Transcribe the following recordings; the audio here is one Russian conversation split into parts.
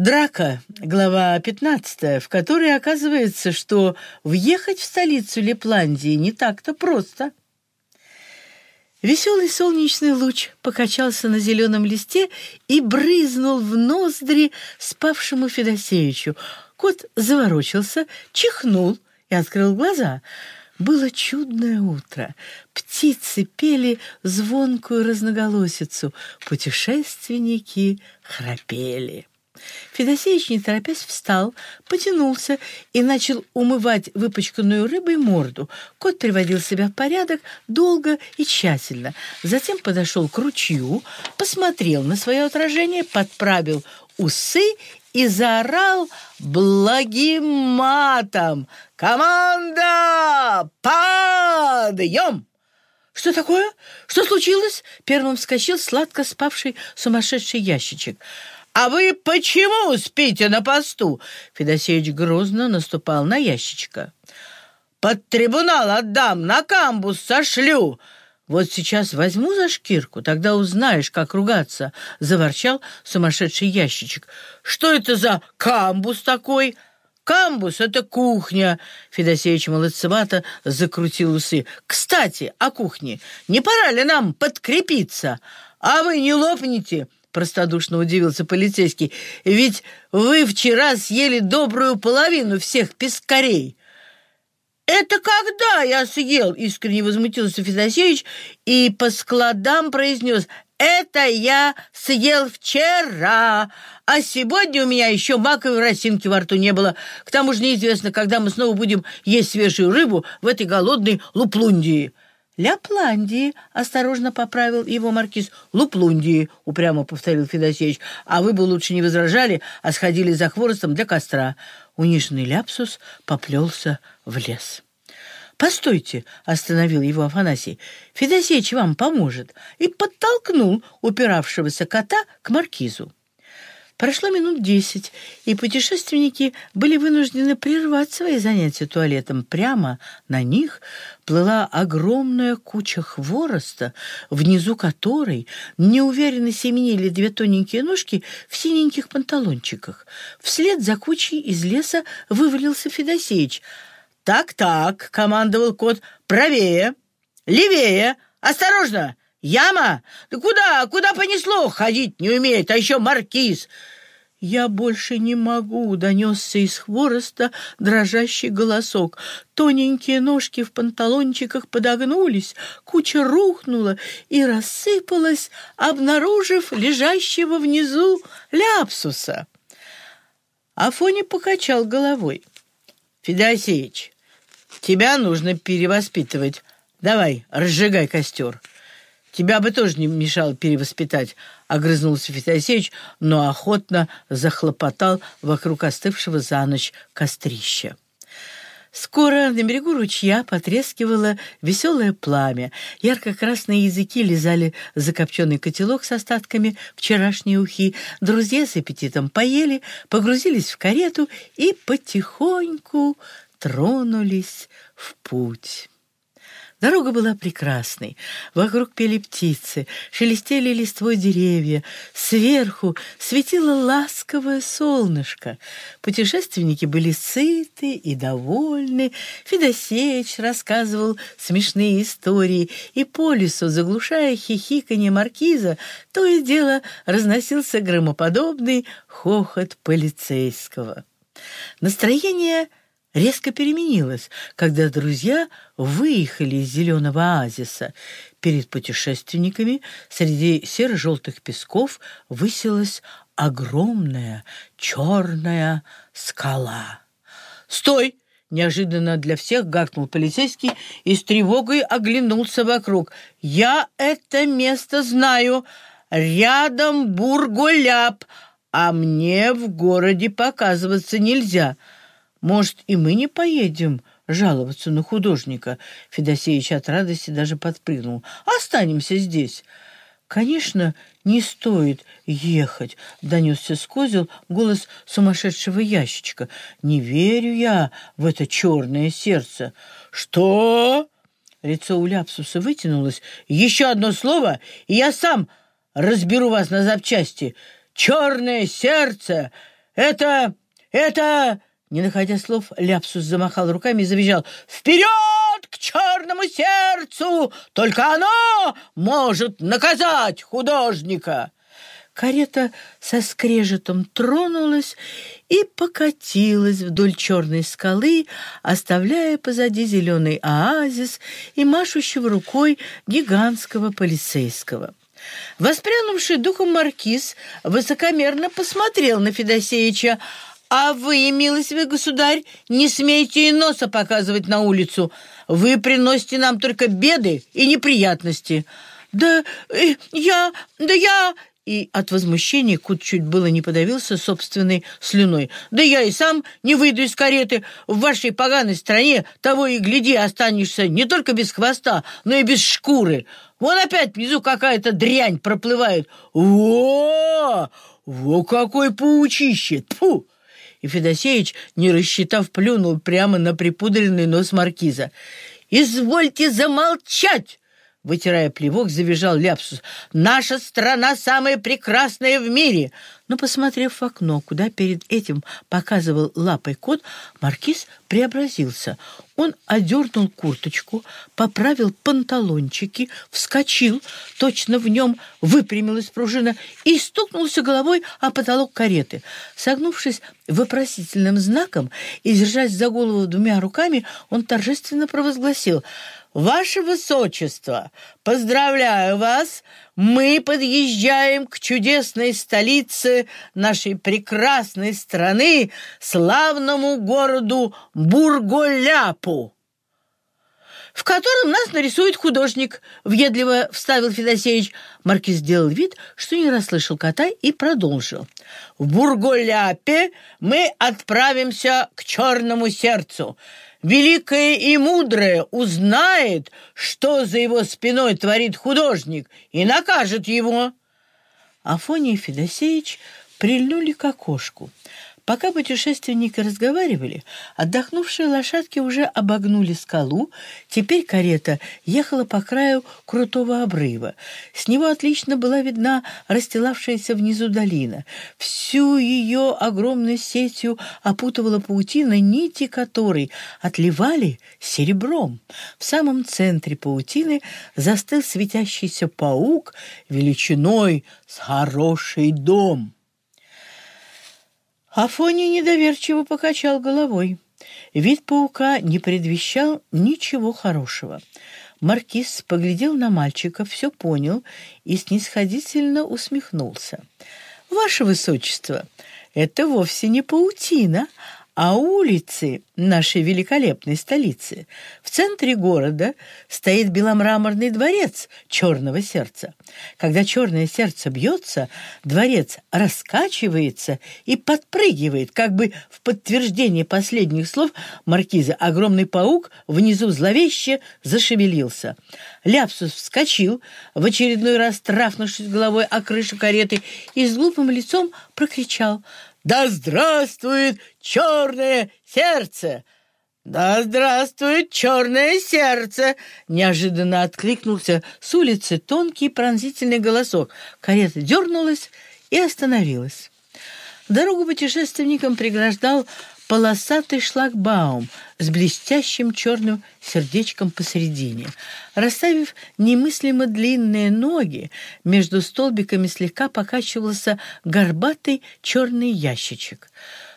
Драка, глава 15, в которой оказывается, что въехать в столицу Лепландии не так-то просто. Веселый солнечный луч покачался на зеленом листе и брызнул в ноздри спавшему Федосеевичу. Кот заворочился, чихнул и открыл глаза. Было чудное утро. Птицы пели звонкую разноголосицу, путешественники храпели. Федосеевич, не торопясь, встал, потянулся и начал умывать выпачканную рыбой морду. Кот приводил себя в порядок долго и тщательно. Затем подошел к ручью, посмотрел на свое отражение, подправил усы и заорал благим матом. «Команда! Подъем!» «Что такое? Что случилось?» Первым вскочил сладко спавший сумасшедший ящичек. «А вы почему спите на посту?» Федосеевич грозно наступал на ящичка. «Под трибунал отдам, на камбус сошлю!» «Вот сейчас возьму за шкирку, тогда узнаешь, как ругаться», — заворчал сумасшедший ящичек. «Что это за камбус такой?» «Камбус — это кухня!» Федосеевич молодцевато закрутил усы. «Кстати, о кухне. Не пора ли нам подкрепиться? А вы не лопните!» — простодушно удивился полицейский. «Ведь вы вчера съели добрую половину всех пескарей». «Это когда я съел?» — искренне возмутился Федосеевич и по складам произнес «Это я съел вчера, а сегодня у меня еще маковой росинки во рту не было. К тому же неизвестно, когда мы снова будем есть свежую рыбу в этой голодной Луплундии». «Ляпландии», — осторожно поправил его маркиз. «Луплундии», — упрямо повторил Федосеевич. «А вы бы лучше не возражали, а сходили за хворостом для костра». Униженный ляпсус поплелся в лес. «Постойте!» — остановил его Афанасий. «Федосеич вам поможет!» и подтолкнул упиравшегося кота к маркизу. Прошло минут десять, и путешественники были вынуждены прервать свои занятия туалетом. Прямо на них плыла огромная куча хвороста, внизу которой неуверенно семенили две тоненькие ножки в синеньких панталончиках. Вслед за кучей из леса вывалился Федосеич. «Так-так», — командовал кот, — «правее, левее, осторожно!» «Яма? Да куда? Куда понесло? Ходить не умеет, а еще маркиз!» «Я больше не могу», — донесся из хвороста дрожащий голосок. Тоненькие ножки в панталончиках подогнулись, куча рухнула и рассыпалась, обнаружив лежащего внизу ляпсуса. Афоня покачал головой. «Федосеич, тебя нужно перевоспитывать. Давай, разжигай костер». Тебя бы тоже не мешало перевоспитать, — огрызнулся Федосеевич, но охотно захлопотал вокруг остывшего за ночь кострища. Скоро на берегу ручья потрескивало веселое пламя. Ярко-красные языки лизали закопченный котелок с остатками вчерашней ухи. Друзья с аппетитом поели, погрузились в карету и потихоньку тронулись в путь. Дорога была прекрасной. Вокруг пели птицы, шелестели листвой деревья. Сверху светило ласковое солнышко. Путешественники были сыты и довольны. Федосеич рассказывал смешные истории, и по лесу, заглушая хихиканье маркиза, то и дело разносился громоподобный хохот полицейского. Настроение – резко переменилась, когда друзья выехали из зеленого оазиса. Перед путешественниками среди серо-желтых песков высилась огромная черная скала. «Стой!» — неожиданно для всех гаркнул полицейский и с тревогой оглянулся вокруг. «Я это место знаю! Рядом Бургуляп, а мне в городе показываться нельзя!» Может, и мы не поедем жаловаться на художника?» Федосеевич от радости даже подпрыгнул. «Останемся здесь». «Конечно, не стоит ехать», — донесся с голос сумасшедшего ящичка. «Не верю я в это черное сердце». «Что?» Лицо у Ляпсуса вытянулось. «Еще одно слово, и я сам разберу вас на запчасти. Черное сердце это... это...» Не находя слов, Ляпсус замахал руками и завизжал. «Вперед к черному сердцу! Только оно может наказать художника!» Карета со скрежетом тронулась и покатилась вдоль черной скалы, оставляя позади зеленый оазис и машущего рукой гигантского полицейского. Воспрянувший духом маркиз высокомерно посмотрел на Федосеича, «А вы, милостивый государь, не смейте и носа показывать на улицу. Вы приносите нам только беды и неприятности». «Да э, я... да я...» и от возмущения Кут чуть было не подавился собственной слюной. «Да я и сам не выйду из кареты. В вашей поганой стране того и гляди останешься не только без хвоста, но и без шкуры. Вон опять внизу какая-то дрянь проплывает. Во! Во какой паучище! Тьфу!» И Федосеич, не рассчитав, плюнул прямо на припудренный нос маркиза. «Извольте замолчать!» Вытирая плевок, завизжал Ляпсус. «Наша страна самая прекрасная в мире!» Но, посмотрев в окно, куда перед этим показывал лапой кот, маркиз преобразился. Он одернул курточку, поправил панталончики, вскочил, точно в нем выпрямилась пружина и стукнулся головой о потолок кареты. Согнувшись вопросительным знаком и держась за голову двумя руками, он торжественно провозгласил — «Ваше Высочество, поздравляю вас! Мы подъезжаем к чудесной столице нашей прекрасной страны, славному городу Бурголяпу!» «В котором нас нарисует художник», — въедливо вставил Федосеевич. Маркиз сделал вид, что не расслышал кота и продолжил. «В Бурголяпе мы отправимся к черному сердцу» великое и мудрое узнает, что за его спиной творит художник, и накажет его». Афония и Федосеевич прильнули к окошку. Пока путешественники разговаривали, отдохнувшие лошадки уже обогнули скалу. Теперь карета ехала по краю крутого обрыва. С него отлично была видна расстилавшаяся внизу долина. Всю ее огромной сетью опутывала паутина, нити которой отливали серебром. В самом центре паутины застыл светящийся паук величиной с хороший дом. Афоня недоверчиво покачал головой. Вид паука не предвещал ничего хорошего. Маркиз поглядел на мальчика, все понял и снисходительно усмехнулся. «Ваше Высочество, это вовсе не паутина, а улицы нашей великолепной столицы. В центре города стоит беломраморный дворец черного сердца. Когда черное сердце бьется, дворец раскачивается и подпрыгивает, как бы в подтверждение последних слов маркиза. Огромный паук внизу зловеще зашевелился. Ляпсус вскочил, в очередной раз трафнувшись головой о крышу кареты, и с глупым лицом прокричал — да здравствует черное сердце! Да здравствует черное сердце! Неожиданно откликнулся с улицы тонкий пронзительный голосок. Карета дернулась и остановилась. Дорогу путешественникам преграждал полосатый шлагбаум с блестящим черным сердечком посередине. Расставив немыслимо длинные ноги, между столбиками слегка покачивался горбатый черный ящичек.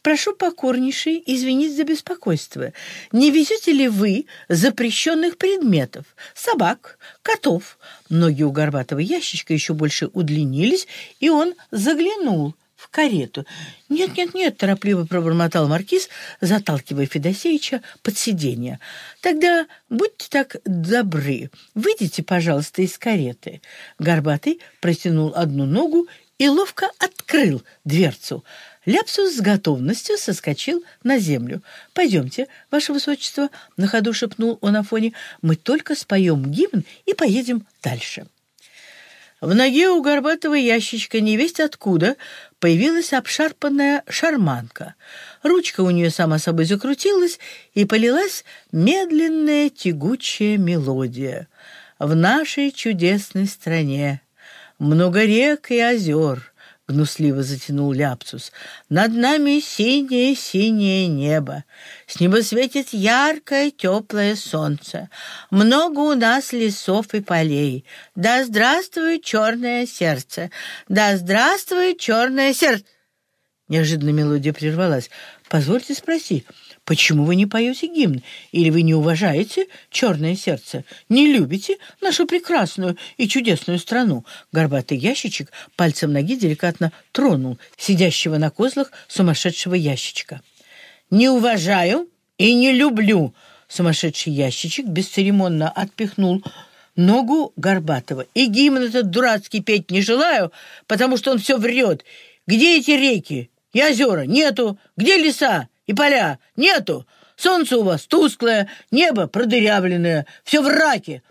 «Прошу покорнейший извинить за беспокойство. Не везете ли вы запрещенных предметов? Собак, котов?» Ноги у горбатого ящичка еще больше удлинились, и он заглянул – в карету. «Нет, нет, нет», — торопливо пробормотал маркиз, заталкивая Федосеича под сиденье. «Тогда будьте так добры, выйдите, пожалуйста, из кареты». Горбатый протянул одну ногу и ловко открыл дверцу. Ляпсус с готовностью соскочил на землю. «Пойдемте, ваше высочество», — на ходу шепнул он Афоне, — «мы только споем гимн и поедем дальше». В ноге у горбатого ящичка невесть откуда появилась обшарпанная шарманка. Ручка у нее сама собой закрутилась, и полилась медленная тягучая мелодия. В нашей чудесной стране много рек и озер, — гнусливо затянул Ляпсус. «Над нами синее-синее небо. С неба светит яркое теплое солнце. Много у нас лесов и полей. Да здравствует черное сердце! Да здравствует черное сердце!» Неожиданно мелодия прервалась. «Позвольте спросить, почему вы не поете гимн? Или вы не уважаете черное сердце? Не любите нашу прекрасную и чудесную страну?» Горбатый ящичек пальцем ноги деликатно тронул сидящего на козлах сумасшедшего ящичка. «Не уважаю и не люблю!» Сумасшедший ящичек бесцеремонно отпихнул ногу Горбатого. «И гимн этот дурацкий петь не желаю, потому что он все врет. Где эти реки? и озера нету. Где леса и поля? Нету. Солнце у вас тусклое, небо продырявленное, все в раке.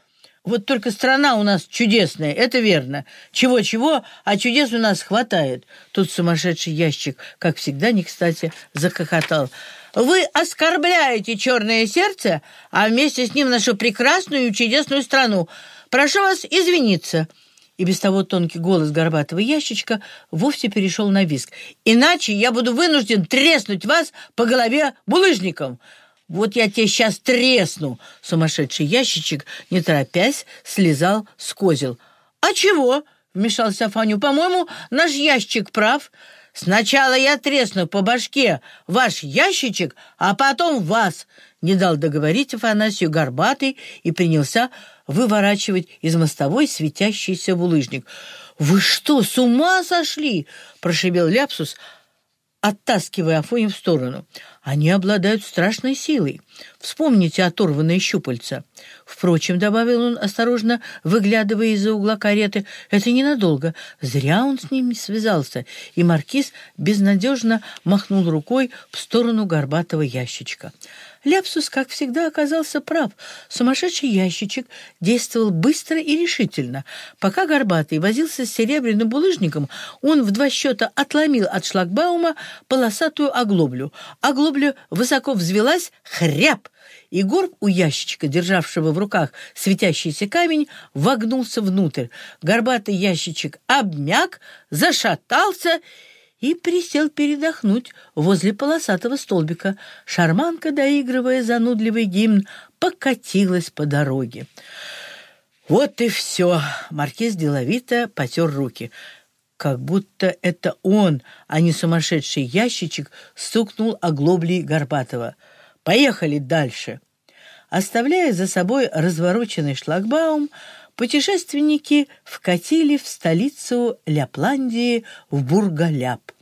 Вот только страна у нас чудесная, это верно. Чего-чего, а чудес у нас хватает. Тут сумасшедший ящик, как всегда, не кстати, захохотал. Вы оскорбляете черное сердце, а вместе с ним нашу прекрасную и чудесную страну. Прошу вас извиниться и без того тонкий голос горбатого ящичка вовсе перешел на виск. «Иначе я буду вынужден треснуть вас по голове булыжником!» «Вот я тебе сейчас тресну!» Сумасшедший ящичек, не торопясь, слезал с козел. «А чего?» — вмешался Фаню. «По-моему, наш ящик прав. Сначала я тресну по башке ваш ящичек, а потом вас!» Не дал договорить Афанасию горбатый и принялся выворачивать из мостовой светящийся булыжник. «Вы что, с ума сошли?» – прошибел Ляпсус, оттаскивая Афоню в сторону. «Они обладают страшной силой. Вспомните оторванные щупальца». Впрочем, добавил он, осторожно выглядывая из-за угла кареты, это ненадолго. Зря он с ними связался. И маркиз безнадежно махнул рукой в сторону горбатого ящичка. Ляпсус, как всегда, оказался прав. Сумасшедший ящичек действовал быстро и решительно. Пока Горбатый возился с серебряным булыжником, он в два счета отломил от шлагбаума полосатую оглоблю. Оглобля высоко взвелась, хряб, и горб у ящичка, державшего в руках светящийся камень, вогнулся внутрь. Горбатый ящичек обмяк, зашатался и присел передохнуть возле полосатого столбика. Шарманка, доигрывая занудливый гимн, покатилась по дороге. «Вот и все!» — маркиз деловито потер руки. Как будто это он, а не сумасшедший ящичек, стукнул оглоблей Горбатова. «Поехали дальше!» Оставляя за собой развороченный шлагбаум, путешественники вкатили в столицу Ляпландии в Бургаляп.